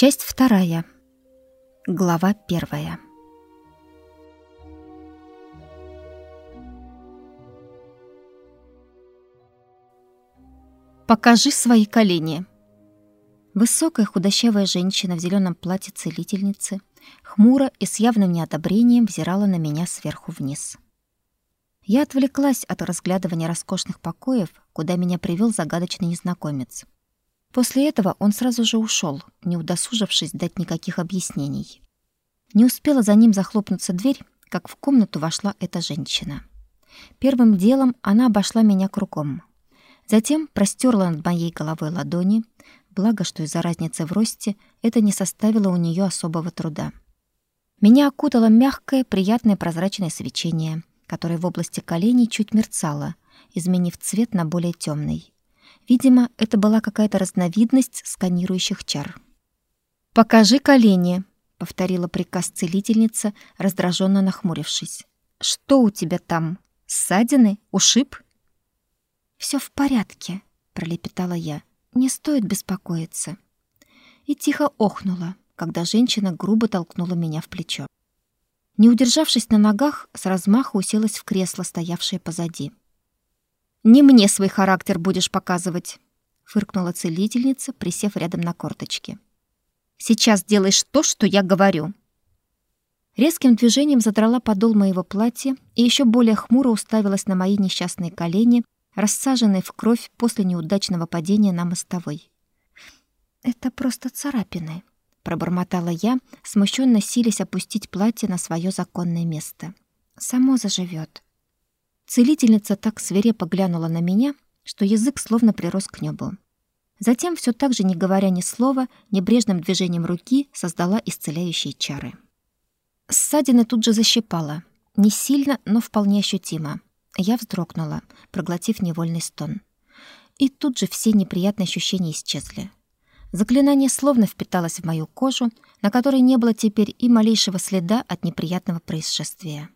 Часть вторая. Глава первая. Покажи свои колени. Высокая худощавая женщина в зеленом платье целительницы хмуро и с явным неодобрением взирала на меня сверху вниз. Я отвлеклась от разглядывания роскошных покоев, куда меня привел загадочный незнакомец. После этого он сразу же ушел, не удосужившись дать никаких объяснений. Не успела за ним захлопнуться дверь, как в комнату вошла эта женщина. Первым делом она обошла меня кругом. Затем простерла над моей головой ладони, благо, что из-за разницы в росте это не составило у нее особого труда. Меня окутало мягкое, приятное прозрачное свечение, которое в области коленей чуть мерцало, изменив цвет на более темный. Видимо, это была какая-то разновидность сканирующих чар. «Покажи колени», — повторила приказ целительница, раздраженно нахмурившись. «Что у тебя там? Ссадины? Ушиб?» Все в порядке, пролепетала я. Не стоит беспокоиться. И тихо охнула, когда женщина грубо толкнула меня в плечо. Не удержавшись на ногах, с размаху уселась в кресло, стоявшее позади. «Не мне свой характер будешь показывать», — фыркнула целительница, присев рядом на корточки. «Сейчас делаешь то, что я говорю». Резким движением задрала подол моего платья и еще более хмуро уставилась на мои несчастные колени, рассаженной в кровь после неудачного падения на мостовой. «Это просто царапины», — пробормотала я, смущенно силясь опустить платье на свое законное место. «Само заживет». Целительница так свирепо глянула на меня, что язык словно прирос к небу. Затем, все так же не говоря ни слова, небрежным движением руки создала исцеляющие чары. Ссадины тут же защипала. Не сильно, но вполне ощутимо. Я вздрогнула, проглотив невольный стон. И тут же все неприятные ощущения исчезли. Заклинание словно впиталось в мою кожу, на которой не было теперь и малейшего следа от неприятного происшествия.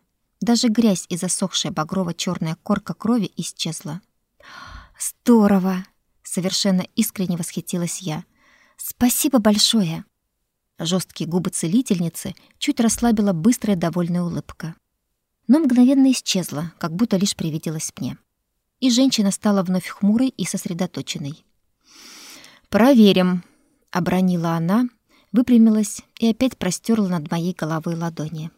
Даже грязь и засохшая багрово черная корка крови исчезла. «Здорово!» — совершенно искренне восхитилась я. «Спасибо большое!» Жесткие губы целительницы чуть расслабила быстрая довольная улыбка но мгновенно исчезла, как будто лишь привиделась мне. И женщина стала вновь хмурой и сосредоточенной. «Проверим», — обронила она, выпрямилась и опять простерла над моей головой ладони.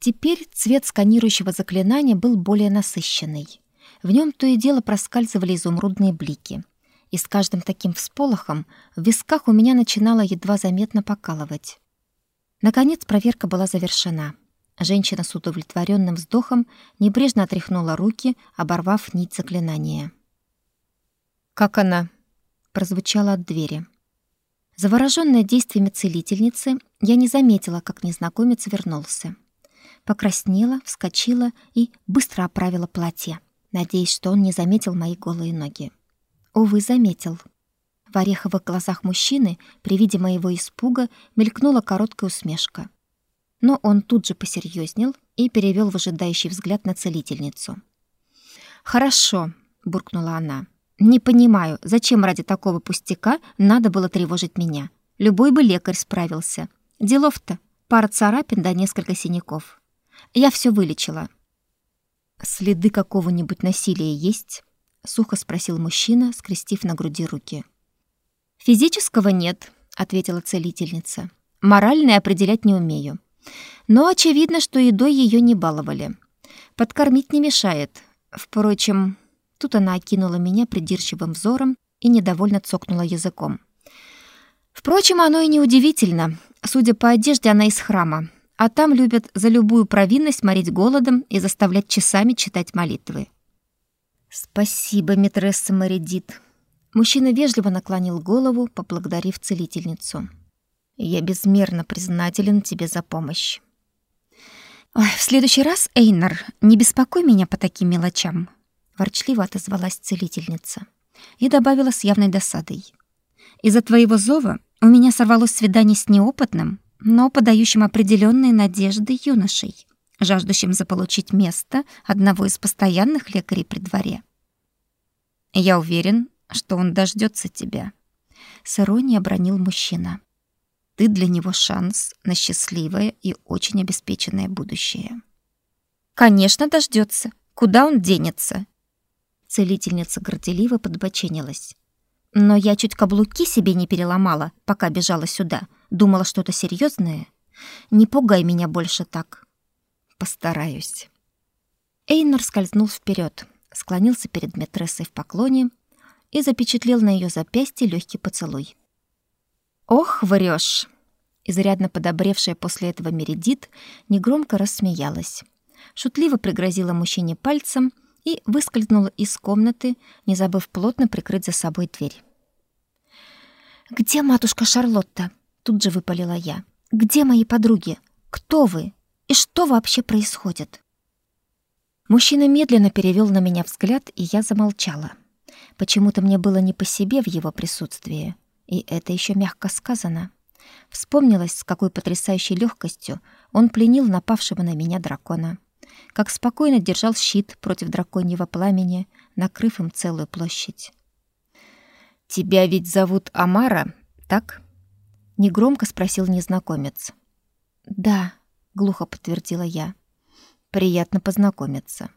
Теперь цвет сканирующего заклинания был более насыщенный. В нем то и дело проскальзывали изумрудные блики. И с каждым таким всполохом в висках у меня начинало едва заметно покалывать. Наконец проверка была завершена. Женщина с удовлетворенным вздохом небрежно отряхнула руки, оборвав нить заклинания. «Как она?» — прозвучало от двери. Заворожённая действиями целительницы, я не заметила, как незнакомец вернулся. Покраснела, вскочила и быстро оправила платье, надеясь, что он не заметил мои голые ноги. Увы, заметил. В ореховых глазах мужчины при виде моего испуга мелькнула короткая усмешка но он тут же посерьезнел и перевел выжидающий взгляд на целительницу. «Хорошо», — буркнула она. «Не понимаю, зачем ради такого пустяка надо было тревожить меня? Любой бы лекарь справился. Делов-то пара царапин да несколько синяков. Я все вылечила». «Следы какого-нибудь насилия есть?» — сухо спросил мужчина, скрестив на груди руки. «Физического нет», — ответила целительница. «Моральное определять не умею. Но очевидно, что едой ее не баловали. Подкормить не мешает. Впрочем, тут она окинула меня придирчивым взором и недовольно цокнула языком. Впрочем, оно и не удивительно. Судя по одежде, она из храма. А там любят за любую провинность морить голодом и заставлять часами читать молитвы. «Спасибо, митресса Мередит». Мужчина вежливо наклонил голову, поблагодарив целительницу. Я безмерно признателен тебе за помощь. Ой, в следующий раз, Эйнар, не беспокой меня по таким мелочам, ворчливо отозвалась целительница и добавила с явной досадой. Из-за твоего зова у меня сорвалось свидание с неопытным, но подающим определенные надежды юношей, жаждущим заполучить место одного из постоянных лекарей при дворе. Я уверен, что он дождется тебя, с иронией обронил мужчина. ты для него шанс на счастливое и очень обеспеченное будущее. Конечно, дождется. Куда он денется? Целительница горделиво подбоченилась. Но я чуть каблуки себе не переломала, пока бежала сюда. Думала, что-то серьезное. Не пугай меня больше так. Постараюсь. Эйнар скользнул вперед, склонился перед метрессой в поклоне и запечатлел на ее запястье легкий поцелуй. «Ох, врешь! Изрядно подобревшая после этого Мередит негромко рассмеялась. Шутливо пригрозила мужчине пальцем и выскользнула из комнаты, не забыв плотно прикрыть за собой дверь. «Где матушка Шарлотта?» — тут же выпалила я. «Где мои подруги? Кто вы? И что вообще происходит?» Мужчина медленно перевел на меня взгляд, и я замолчала. Почему-то мне было не по себе в его присутствии, и это еще мягко сказано. Вспомнилось, с какой потрясающей легкостью он пленил напавшего на меня дракона как спокойно держал щит против драконьего пламени, накрыв им целую площадь. «Тебя ведь зовут Амара, так?» — негромко спросил незнакомец. «Да», — глухо подтвердила я. «Приятно познакомиться.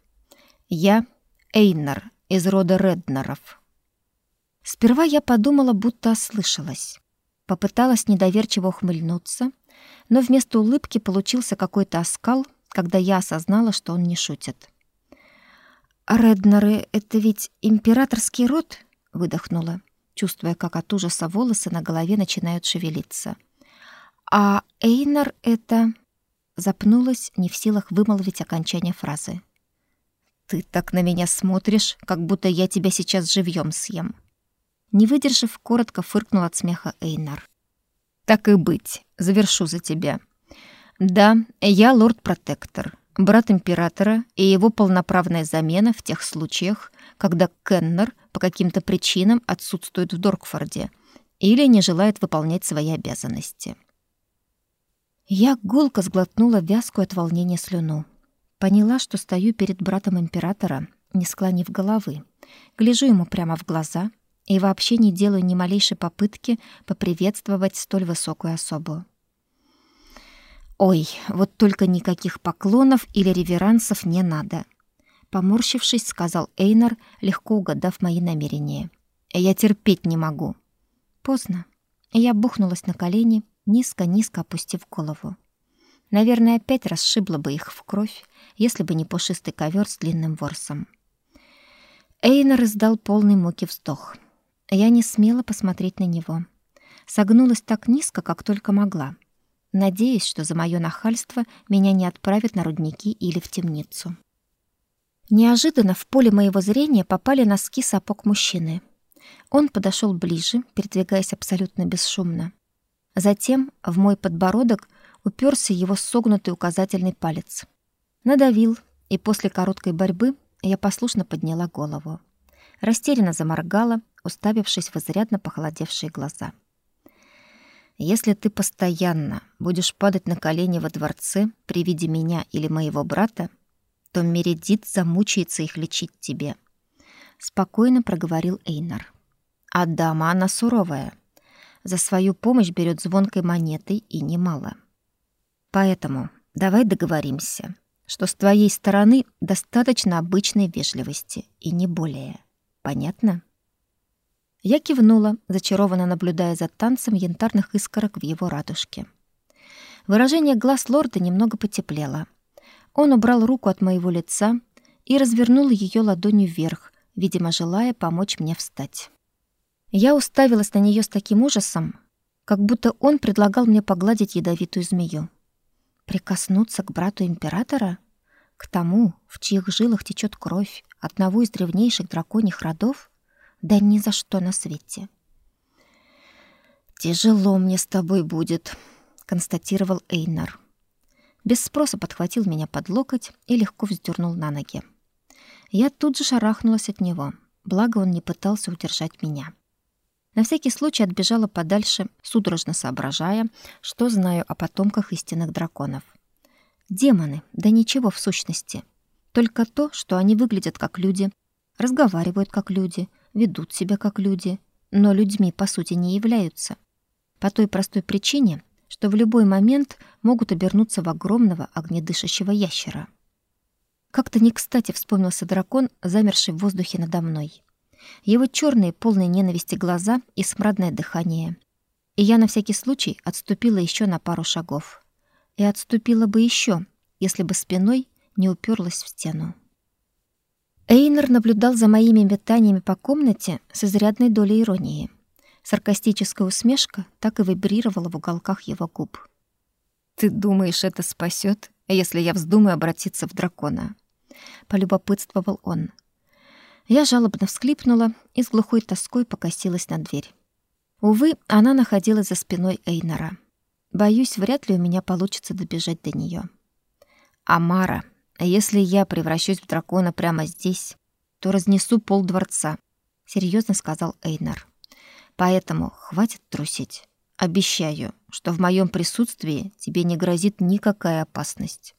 Я Эйнар из рода Реднеров». Сперва я подумала, будто ослышалась. Попыталась недоверчиво ухмыльнуться, но вместо улыбки получился какой-то оскал, когда я осознала, что он не шутит. «Реднеры — это ведь императорский род?» — выдохнула, чувствуя, как от ужаса волосы на голове начинают шевелиться. «А Эйнар — это...» Запнулась, не в силах вымолвить окончание фразы. «Ты так на меня смотришь, как будто я тебя сейчас живьем съем». Не выдержав, коротко фыркнул от смеха Эйнар. «Так и быть, завершу за тебя. Да, я лорд-протектор, брат императора и его полноправная замена в тех случаях, когда Кеннер по каким-то причинам отсутствует в Доркфорде или не желает выполнять свои обязанности. Я гулко сглотнула вязкую от волнения слюну. Поняла, что стою перед братом императора, не склонив головы. Гляжу ему прямо в глаза и вообще не делаю ни малейшей попытки поприветствовать столь высокую особу. Ой, вот только никаких поклонов или реверансов не надо, поморщившись, сказал Эйнар, легко угадав мои намерения. Я терпеть не могу. Поздно. Я бухнулась на колени, низко-низко опустив голову. Наверное, опять расшибла бы их в кровь, если бы не пушистый ковер с длинным ворсом. Эйнар издал полный муки вздох. Я не смела посмотреть на него. Согнулась так низко, как только могла надеясь, что за мое нахальство меня не отправят на рудники или в темницу. Неожиданно в поле моего зрения попали носки сапог мужчины. Он подошел ближе, передвигаясь абсолютно бесшумно. Затем в мой подбородок уперся его согнутый указательный палец. Надавил, и после короткой борьбы я послушно подняла голову. Растерянно заморгала, уставившись в изрядно похолодевшие глаза. Если ты постоянно будешь падать на колени во дворце при виде меня или моего брата, то Мередит замучается их лечить тебе, спокойно проговорил Эйнар. А дама она суровая. За свою помощь берет звонкой монетой и немало. Поэтому давай договоримся, что с твоей стороны достаточно обычной вежливости и не более. Понятно? Я кивнула, зачарованно наблюдая за танцем янтарных искорок в его радужке. Выражение глаз лорда немного потеплело. Он убрал руку от моего лица и развернул ее ладонью вверх, видимо, желая помочь мне встать. Я уставилась на нее с таким ужасом, как будто он предлагал мне погладить ядовитую змею. Прикоснуться к брату императора? К тому, в чьих жилах течет кровь одного из древнейших драконьих родов? Да ни за что на свете. «Тяжело мне с тобой будет», — констатировал Эйнар. Без спроса подхватил меня под локоть и легко вздернул на ноги. Я тут же шарахнулась от него, благо он не пытался удержать меня. На всякий случай отбежала подальше, судорожно соображая, что знаю о потомках истинных драконов. Демоны, да ничего в сущности. Только то, что они выглядят как люди, разговаривают как люди — ведут себя как люди, но людьми по сути не являются. По той простой причине, что в любой момент могут обернуться в огромного огнедышащего ящера. Как-то не кстати вспомнился дракон, замерший в воздухе надо мной. Его черные, полные ненависти глаза и смрадное дыхание. И я на всякий случай отступила еще на пару шагов. И отступила бы еще, если бы спиной не уперлась в стену. Эйнер наблюдал за моими метаниями по комнате с изрядной долей иронии. Саркастическая усмешка так и вибрировала в уголках его губ. «Ты думаешь, это спасет, если я вздумаю обратиться в дракона?» — полюбопытствовал он. Я жалобно всхлипнула и с глухой тоской покосилась на дверь. Увы, она находилась за спиной Эйнора. Боюсь, вряд ли у меня получится добежать до нее. «Амара, если я превращусь в дракона прямо здесь, то разнесу пол дворца», — серьезно сказал Эйнар. «Поэтому хватит трусить. Обещаю, что в моем присутствии тебе не грозит никакая опасность».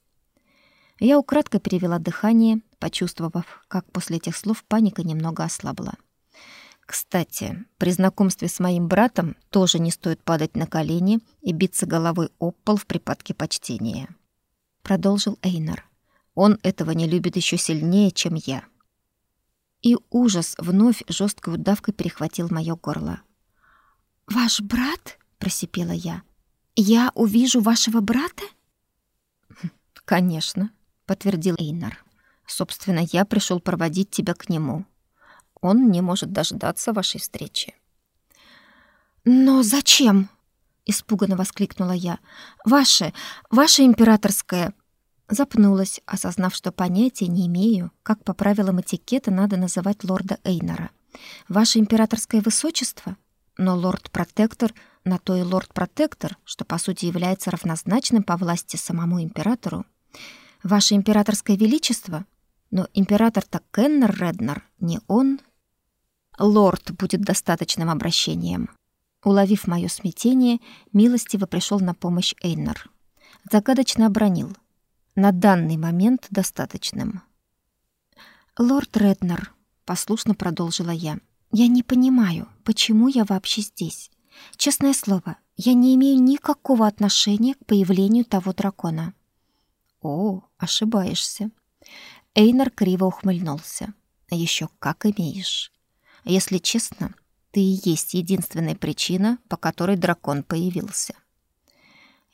Я украдкой перевела дыхание, почувствовав, как после этих слов паника немного ослабла. Кстати, при знакомстве с моим братом тоже не стоит падать на колени и биться головой об пол в припадке почтения. Продолжил Эйнар. Он этого не любит еще сильнее, чем я. И ужас вновь жесткой удавкой перехватил моё горло. «Ваш брат?» — просипела я. «Я увижу вашего брата?» «Конечно», подтвердил Эйнар. Собственно, я пришел проводить тебя к нему. Он не может дождаться вашей встречи. Но зачем? испуганно воскликнула я. Ваше, ваше императорское запнулась, осознав, что понятия не имею, как по правилам этикета надо называть лорда Эйнара. Ваше императорское высочество? Но лорд-протектор на то и лорд-протектор, что по сути является равнозначным по власти самому императору. Ваше императорское величество, но император-то Кеннер Реднер, не он. Лорд будет достаточным обращением. Уловив мое смятение, милостиво пришел на помощь Эйнер. Загадочно обронил. На данный момент достаточным. Лорд Реднер, послушно продолжила я. Я не понимаю, почему я вообще здесь. Честное слово, я не имею никакого отношения к появлению того дракона. О, ошибаешься. Эйнар криво ухмыльнулся. Еще как имеешь. Если честно, ты и есть единственная причина, по которой дракон появился.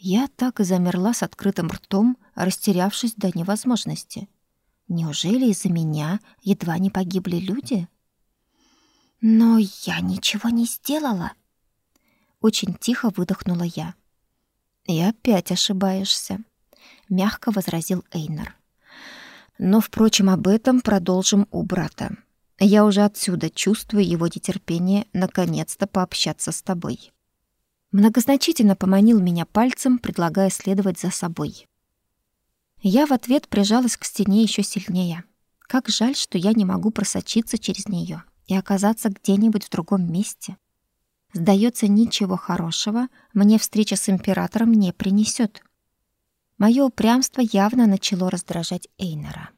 Я так и замерла с открытым ртом, растерявшись до невозможности. Неужели из-за меня едва не погибли люди? Но я ничего не сделала. Очень тихо выдохнула я. И опять ошибаешься мягко возразил Эйнар. Но, впрочем, об этом продолжим у брата. Я уже отсюда чувствую его нетерпение наконец-то пообщаться с тобой. Многозначительно поманил меня пальцем, предлагая следовать за собой. Я в ответ прижалась к стене еще сильнее. Как жаль, что я не могу просочиться через нее и оказаться где-нибудь в другом месте. Сдается, ничего хорошего мне встреча с императором не принесет. Мое упрямство явно начало раздражать Эйнера.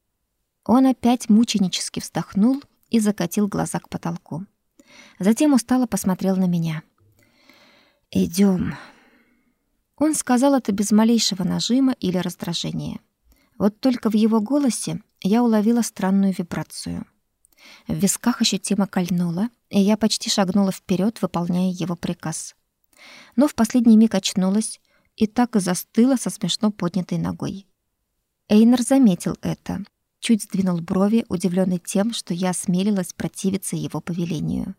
Он опять мученически вздохнул и закатил глаза к потолку. Затем устало посмотрел на меня. Идем. Он сказал это без малейшего нажима или раздражения. Вот только в его голосе я уловила странную вибрацию. В висках ощутимо кольнуло, и я почти шагнула вперед, выполняя его приказ. Но в последний миг очнулась и так и застыла со смешно поднятой ногой. Эйнер заметил это, чуть сдвинул брови, удивленный тем, что я осмелилась противиться его повелению.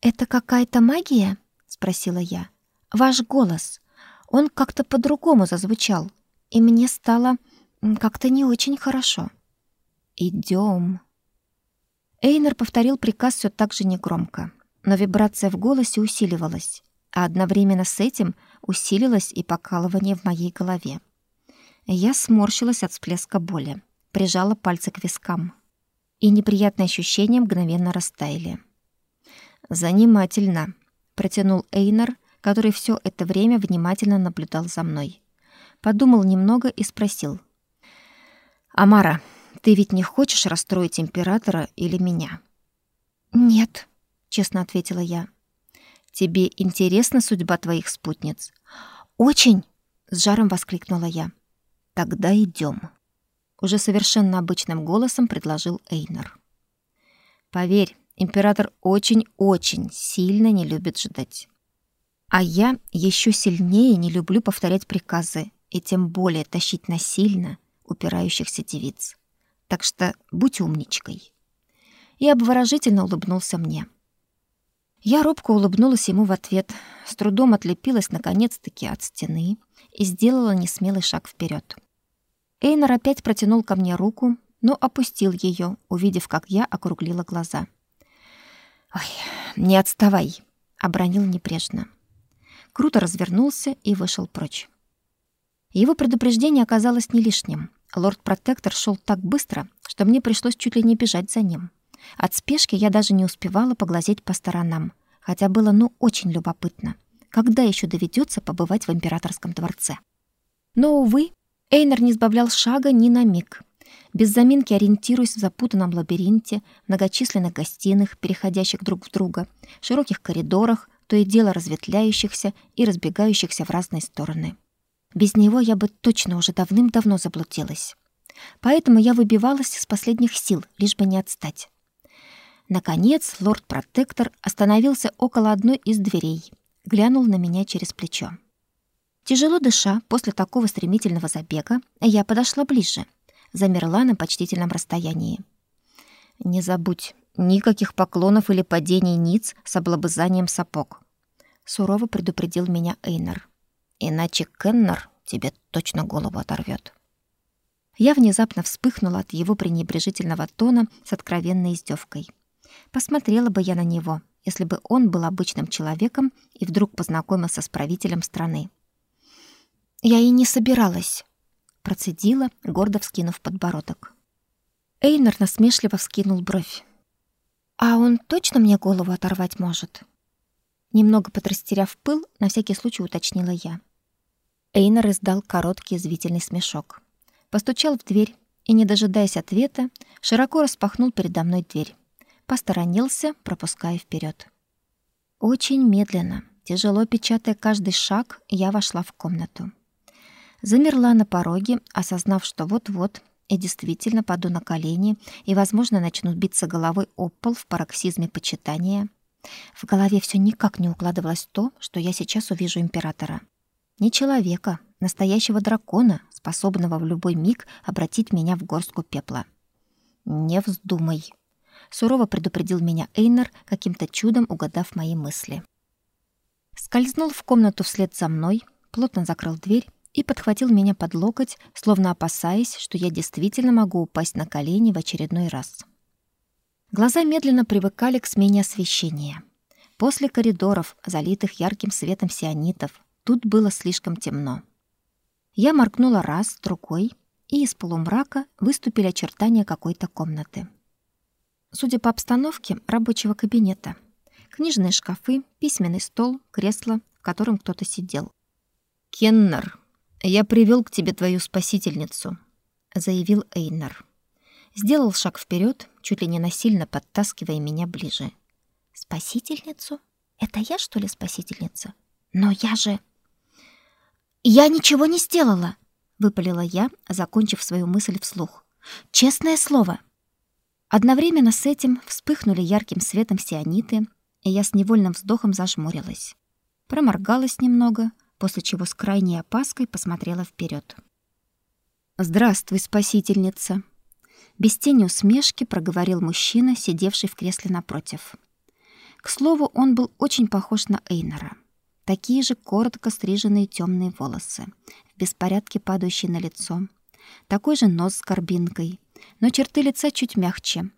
«Это какая-то магия?» — спросила я. «Ваш голос. Он как-то по-другому зазвучал, и мне стало как-то не очень хорошо». «Идем». Эйнер повторил приказ все так же негромко, но вибрация в голосе усиливалась, а одновременно с этим усилилось и покалывание в моей голове. Я сморщилась от всплеска боли, прижала пальцы к вискам, и неприятные ощущения мгновенно растаяли. «Занимательно», — протянул Эйнар, который все это время внимательно наблюдал за мной. Подумал немного и спросил. «Амара, ты ведь не хочешь расстроить императора или меня?» «Нет», — честно ответила я. Тебе интересна судьба твоих спутниц? «Очень!» — с жаром воскликнула я. «Тогда идем. Уже совершенно обычным голосом предложил Эйнер. «Поверь, император очень-очень сильно не любит ждать. А я еще сильнее не люблю повторять приказы и тем более тащить насильно упирающихся девиц. Так что будь умничкой». И обворожительно улыбнулся мне. Я робко улыбнулась ему в ответ, с трудом отлепилась наконец-таки от стены и сделала несмелый шаг вперед. Эйнар опять протянул ко мне руку, но опустил ее, увидев, как я округлила глаза. «Ой, не отставай!» — обронил небрежно. Круто развернулся и вышел прочь. Его предупреждение оказалось не лишним. Лорд-протектор шел так быстро, что мне пришлось чуть ли не бежать за ним. От спешки я даже не успевала поглазеть по сторонам, хотя было ну очень любопытно. Когда еще доведется побывать в императорском дворце? Но, увы, Эйнер не сбавлял шага ни на миг. Без заминки ориентируясь в запутанном лабиринте, многочисленных гостиных, переходящих друг в друга, широких коридорах, то и дело разветвляющихся и разбегающихся в разные стороны. Без него я бы точно уже давным-давно заблудилась. Поэтому я выбивалась из последних сил, лишь бы не отстать. Наконец, лорд-протектор остановился около одной из дверей, глянул на меня через плечо. Тяжело дыша после такого стремительного забега, я подошла ближе, замерла на почтительном расстоянии. «Не забудь, никаких поклонов или падений ниц с облобызанием сапог», сурово предупредил меня Эйнар. «Иначе Кеннер тебе точно голову оторвет. Я внезапно вспыхнула от его пренебрежительного тона с откровенной издевкой. Посмотрела бы я на него, если бы он был обычным человеком и вдруг познакомился с правителем страны. Я и не собиралась, процедила, гордо вскинув подбородок. Эйнер насмешливо вскинул бровь. А он точно мне голову оторвать может? Немного подрастеряв пыл, на всякий случай уточнила я. Эйнер издал короткий извивительный смешок. Постучал в дверь и, не дожидаясь ответа, широко распахнул передо мной дверь. Посторонился, пропуская вперед. Очень медленно, тяжело печатая каждый шаг, я вошла в комнату. Замерла на пороге, осознав, что вот-вот и действительно паду на колени и, возможно, начну биться головой об пол в пароксизме почитания. В голове все никак не укладывалось то, что я сейчас увижу императора. Не человека, настоящего дракона, способного в любой миг обратить меня в горстку пепла. «Не вздумай», — сурово предупредил меня Эйнер, каким-то чудом угадав мои мысли. Скользнул в комнату вслед за мной, плотно закрыл дверь и подхватил меня под локоть, словно опасаясь, что я действительно могу упасть на колени в очередной раз. Глаза медленно привыкали к смене освещения. После коридоров, залитых ярким светом сионитов, тут было слишком темно. Я моргнула раз, другой, и из полумрака выступили очертания какой-то комнаты. Судя по обстановке, рабочего кабинета. Книжные шкафы, письменный стол, кресло, в котором кто-то сидел. «Кеннер», «Я привел к тебе твою спасительницу», — заявил Эйнар. Сделал шаг вперед, чуть ли не насильно подтаскивая меня ближе. «Спасительницу? Это я, что ли, спасительница? Но я же...» «Я ничего не сделала!» — выпалила я, закончив свою мысль вслух. «Честное слово!» Одновременно с этим вспыхнули ярким светом сиониты, и я с невольным вздохом зажмурилась. Проморгалась немного — после чего с крайней опаской посмотрела вперед. «Здравствуй, спасительница!» Без тени усмешки проговорил мужчина, сидевший в кресле напротив. К слову, он был очень похож на Эйнера. Такие же коротко стриженные темные волосы, в беспорядке падающие на лицо. Такой же нос с горбинкой, но черты лица чуть мягче.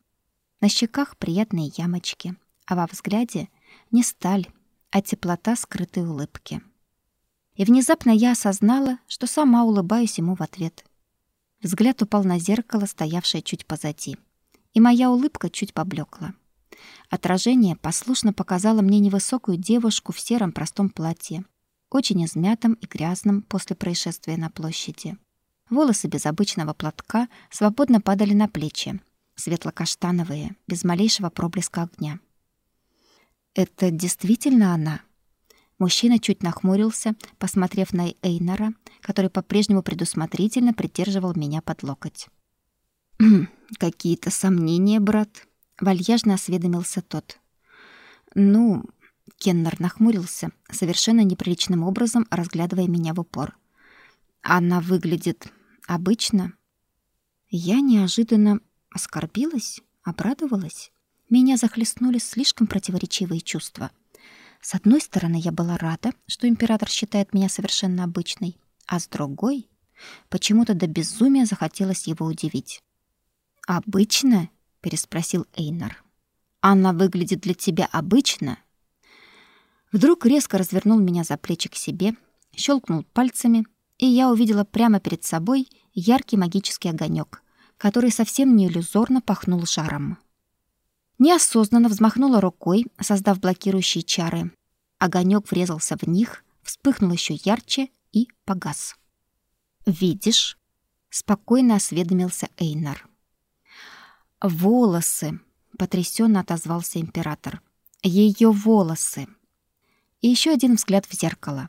На щеках приятные ямочки, а во взгляде не сталь, а теплота скрытой улыбки. И внезапно я осознала, что сама улыбаюсь ему в ответ. Взгляд упал на зеркало, стоявшее чуть позади, и моя улыбка чуть поблекла. Отражение послушно показало мне невысокую девушку в сером простом платье, очень измятом и грязном после происшествия на площади. Волосы без обычного платка свободно падали на плечи, светло-каштановые, без малейшего проблеска огня. Это действительно она, Мужчина чуть нахмурился, посмотрев на Эйнара, который по-прежнему предусмотрительно придерживал меня под локоть. «Какие-то сомнения, брат?» — вальяжно осведомился тот. «Ну...» — Кеннер нахмурился, совершенно неприличным образом разглядывая меня в упор. «Она выглядит обычно?» Я неожиданно оскорбилась, обрадовалась. Меня захлестнули слишком противоречивые чувства. С одной стороны, я была рада, что император считает меня совершенно обычной, а с другой, почему-то до безумия захотелось его удивить. «Обычно?» — переспросил Эйнар. «Она выглядит для тебя обычно?» Вдруг резко развернул меня за плечи к себе, щелкнул пальцами, и я увидела прямо перед собой яркий магический огонек, который совсем не иллюзорно пахнул жаром. Неосознанно взмахнула рукой, создав блокирующие чары. Огонек врезался в них, вспыхнул еще ярче и погас. «Видишь?» — спокойно осведомился Эйнар. «Волосы!» — потрясенно отозвался император. Ее волосы!» И еще один взгляд в зеркало.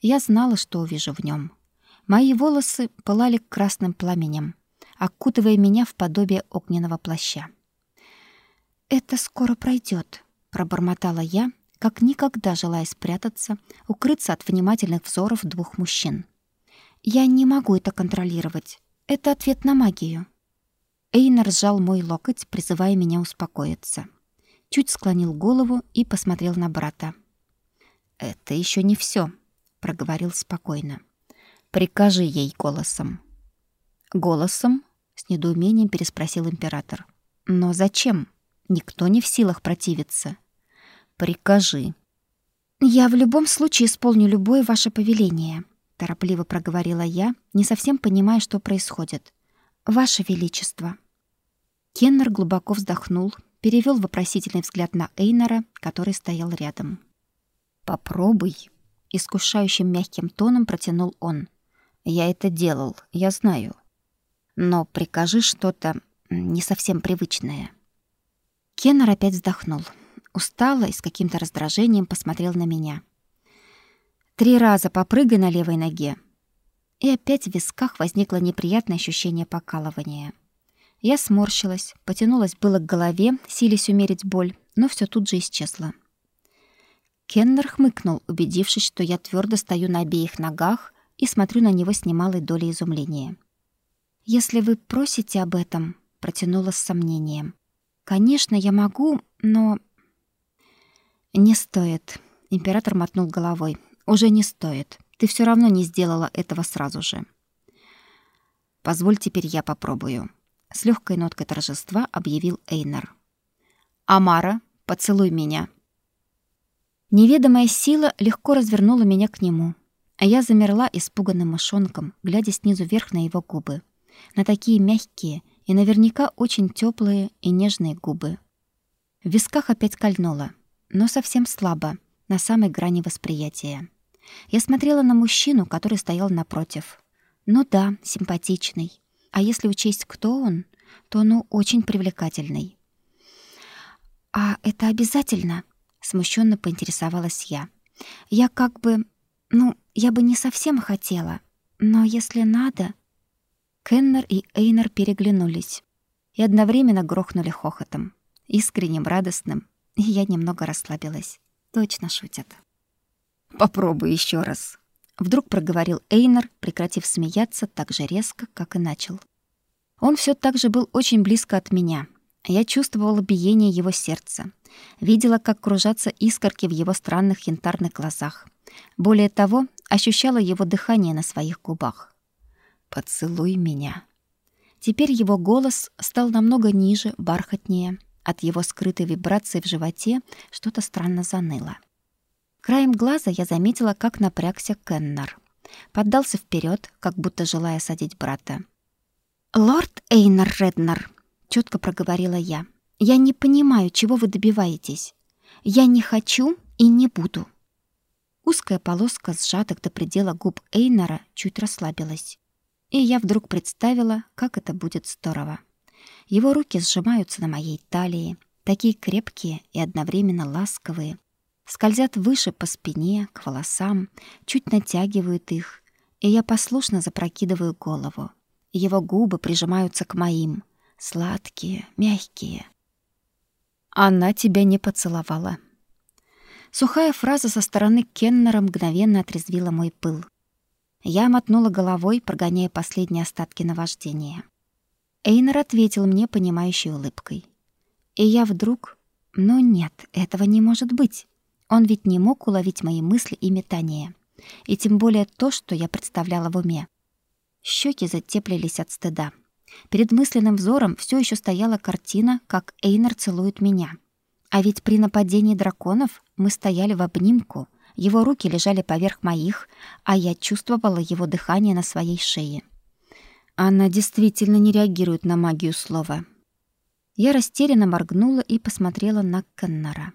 Я знала, что увижу в нем. Мои волосы пылали красным пламенем, окутывая меня в подобие огненного плаща. «Это скоро пройдет», — пробормотала я, как никогда желая спрятаться, укрыться от внимательных взоров двух мужчин. «Я не могу это контролировать. Это ответ на магию». Эйнар сжал мой локоть, призывая меня успокоиться. Чуть склонил голову и посмотрел на брата. «Это еще не все, проговорил спокойно. «Прикажи ей голосом». «Голосом?» — с недоумением переспросил император. «Но зачем?» Никто не в силах противиться. Прикажи. Я в любом случае исполню любое ваше повеление, торопливо проговорила я, не совсем понимая, что происходит. Ваше величество. Кеннер глубоко вздохнул, перевел вопросительный взгляд на Эйнора, который стоял рядом. Попробуй, искушающим мягким тоном протянул он. Я это делал, я знаю. Но прикажи что-то не совсем привычное. Кеннер опять вздохнул. Устало и с каким-то раздражением посмотрел на меня. «Три раза попрыгай на левой ноге». И опять в висках возникло неприятное ощущение покалывания. Я сморщилась, потянулась было к голове, силясь умерить боль, но все тут же исчезло. Кеннер хмыкнул, убедившись, что я твердо стою на обеих ногах и смотрю на него с немалой долей изумления. «Если вы просите об этом», — протянула с сомнением. Конечно, я могу, но не стоит. Император мотнул головой. Уже не стоит. Ты все равно не сделала этого сразу же. Позволь теперь я попробую, с легкой ноткой торжества объявил Эйнар. Амара, поцелуй меня. Неведомая сила легко развернула меня к нему, а я замерла испуганным мышонком, глядя снизу вверх на его губы, на такие мягкие и наверняка очень теплые и нежные губы. В висках опять кольнуло, но совсем слабо, на самой грани восприятия. Я смотрела на мужчину, который стоял напротив. Ну да, симпатичный. А если учесть, кто он, то ну очень привлекательный. А это обязательно? смущенно поинтересовалась я. Я как бы, ну, я бы не совсем хотела, но если надо, Кеннер и Эйнер переглянулись и одновременно грохнули хохотом, искренним, радостным, и я немного расслабилась. Точно шутят. «Попробуй еще раз», — вдруг проговорил Эйнер, прекратив смеяться так же резко, как и начал. Он все так же был очень близко от меня. Я чувствовала биение его сердца, видела, как кружатся искорки в его странных янтарных глазах. Более того, ощущала его дыхание на своих губах. Поцелуй меня. Теперь его голос стал намного ниже, бархатнее. От его скрытой вибрации в животе что-то странно заныло. Краем глаза я заметила, как напрягся Кеннер. Поддался вперед, как будто желая садить брата. «Лорд Эйнар Реднер», — четко проговорила я, — «я не понимаю, чего вы добиваетесь. Я не хочу и не буду». Узкая полоска сжатых до предела губ Эйнара чуть расслабилась. И я вдруг представила, как это будет здорово. Его руки сжимаются на моей талии, такие крепкие и одновременно ласковые, скользят выше по спине, к волосам, чуть натягивают их, и я послушно запрокидываю голову. Его губы прижимаются к моим, сладкие, мягкие. Она тебя не поцеловала. Сухая фраза со стороны Кеннера мгновенно отрезвила мой пыл. Я мотнула головой, прогоняя последние остатки наваждения. Эйнер ответил мне понимающей улыбкой. И я вдруг... Ну нет, этого не может быть. Он ведь не мог уловить мои мысли и метания. И тем более то, что я представляла в уме. Щеки затеплились от стыда. Перед мысленным взором все еще стояла картина, как Эйнер целует меня. А ведь при нападении драконов мы стояли в обнимку, его руки лежали поверх моих, а я чувствовала его дыхание на своей шее. Она действительно не реагирует на магию слова. Я растерянно моргнула и посмотрела на Кеннера.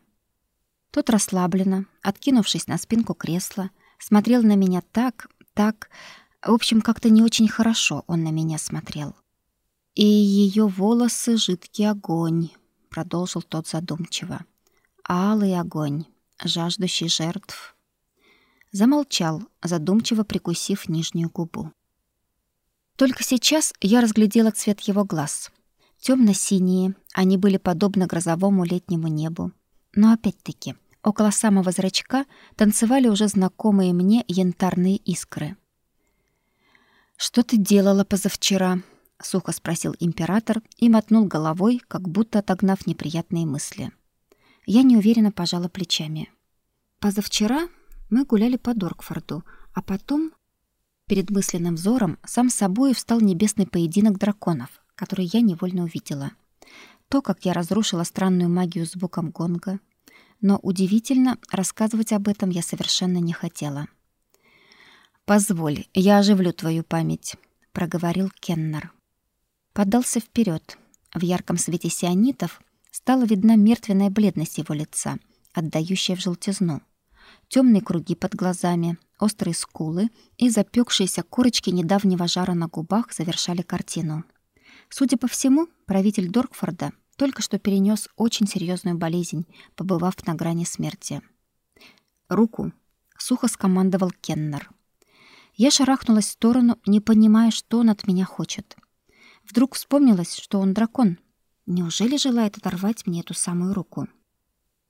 Тот расслабленно, откинувшись на спинку кресла, смотрел на меня так, так, в общем, как-то не очень хорошо он на меня смотрел. И ее волосы жидкий огонь, продолжил тот задумчиво. Алый огонь, жаждущий жертв. Замолчал, задумчиво прикусив нижнюю губу. Только сейчас я разглядела цвет его глаз. темно синие они были подобны грозовому летнему небу. Но опять-таки, около самого зрачка танцевали уже знакомые мне янтарные искры. «Что ты делала позавчера?» — сухо спросил император и мотнул головой, как будто отогнав неприятные мысли. Я неуверенно пожала плечами. «Позавчера мы гуляли по Доркфорду, а потом...» Перед мысленным взором сам собой встал небесный поединок драконов, который я невольно увидела. То, как я разрушила странную магию звуком гонга. Но удивительно, рассказывать об этом я совершенно не хотела. «Позволь, я оживлю твою память», — проговорил Кеннер подался вперед. В ярком свете сионитов стала видна мертвенная бледность его лица, отдающая в желтизну. Темные круги под глазами, острые скулы и запекшиеся корочки недавнего жара на губах завершали картину. Судя по всему, правитель Доркфорда только что перенес очень серьезную болезнь, побывав на грани смерти. «Руку!» — сухо скомандовал Кеннер. Я шарахнулась в сторону, не понимая, что он от меня хочет. Вдруг вспомнилось, что он дракон. Неужели желает оторвать мне эту самую руку?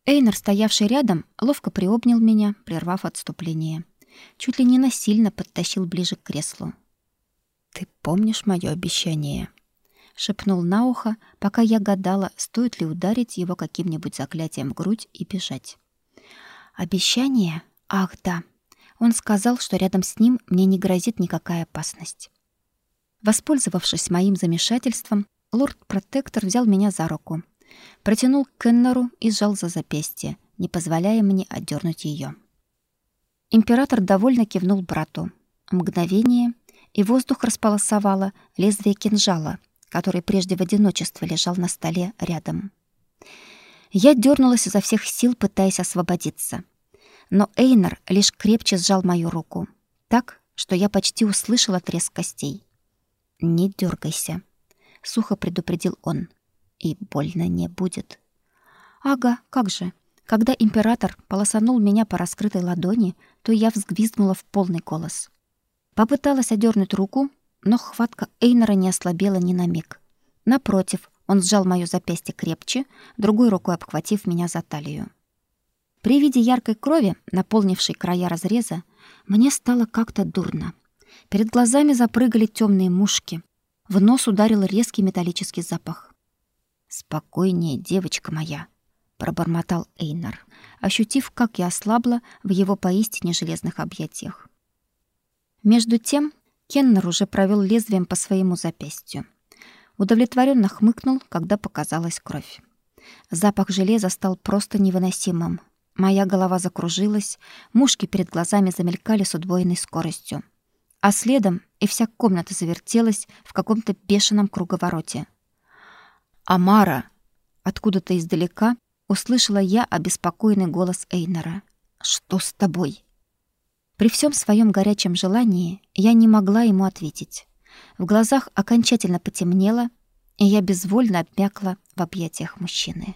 Эйнер, стоявший рядом, ловко приобнял меня, прервав отступление. Чуть ли не насильно подтащил ближе к креслу. «Ты помнишь мое обещание?» Шепнул на ухо, пока я гадала, стоит ли ударить его каким-нибудь заклятием в грудь и бежать. «Обещание? Ах, да!» Он сказал, что рядом с ним мне не грозит никакая опасность. Воспользовавшись моим замешательством, лорд-протектор взял меня за руку, протянул к Кеннеру и сжал за запястье, не позволяя мне отдернуть ее. Император довольно кивнул брату. Мгновение, и воздух располосовало лезвие кинжала, который прежде в одиночестве лежал на столе рядом. Я дернулась изо всех сил, пытаясь освободиться. Но Эйнер лишь крепче сжал мою руку, так, что я почти услышала треск костей. «Не дергайся», — сухо предупредил он. «И больно не будет». «Ага, как же». Когда император полосанул меня по раскрытой ладони, то я взвизгнула в полный голос. Попыталась одернуть руку, но хватка Эйнера не ослабела ни на миг. Напротив, он сжал моё запястье крепче, другой рукой обхватив меня за талию. При виде яркой крови, наполнившей края разреза, мне стало как-то дурно. Перед глазами запрыгали темные мушки. В нос ударил резкий металлический запах. «Спокойнее, девочка моя», — пробормотал Эйнар, ощутив, как я ослабла в его поистине железных объятиях. Между тем Кеннер уже провел лезвием по своему запястью. Удовлетворенно хмыкнул, когда показалась кровь. Запах железа стал просто невыносимым. Моя голова закружилась, мушки перед глазами замелькали с удвоенной скоростью а следом и вся комната завертелась в каком-то бешеном круговороте. «Амара!» Откуда-то издалека услышала я обеспокоенный голос Эйнера. «Что с тобой?» При всем своем горячем желании я не могла ему ответить. В глазах окончательно потемнело, и я безвольно обмякла в объятиях мужчины.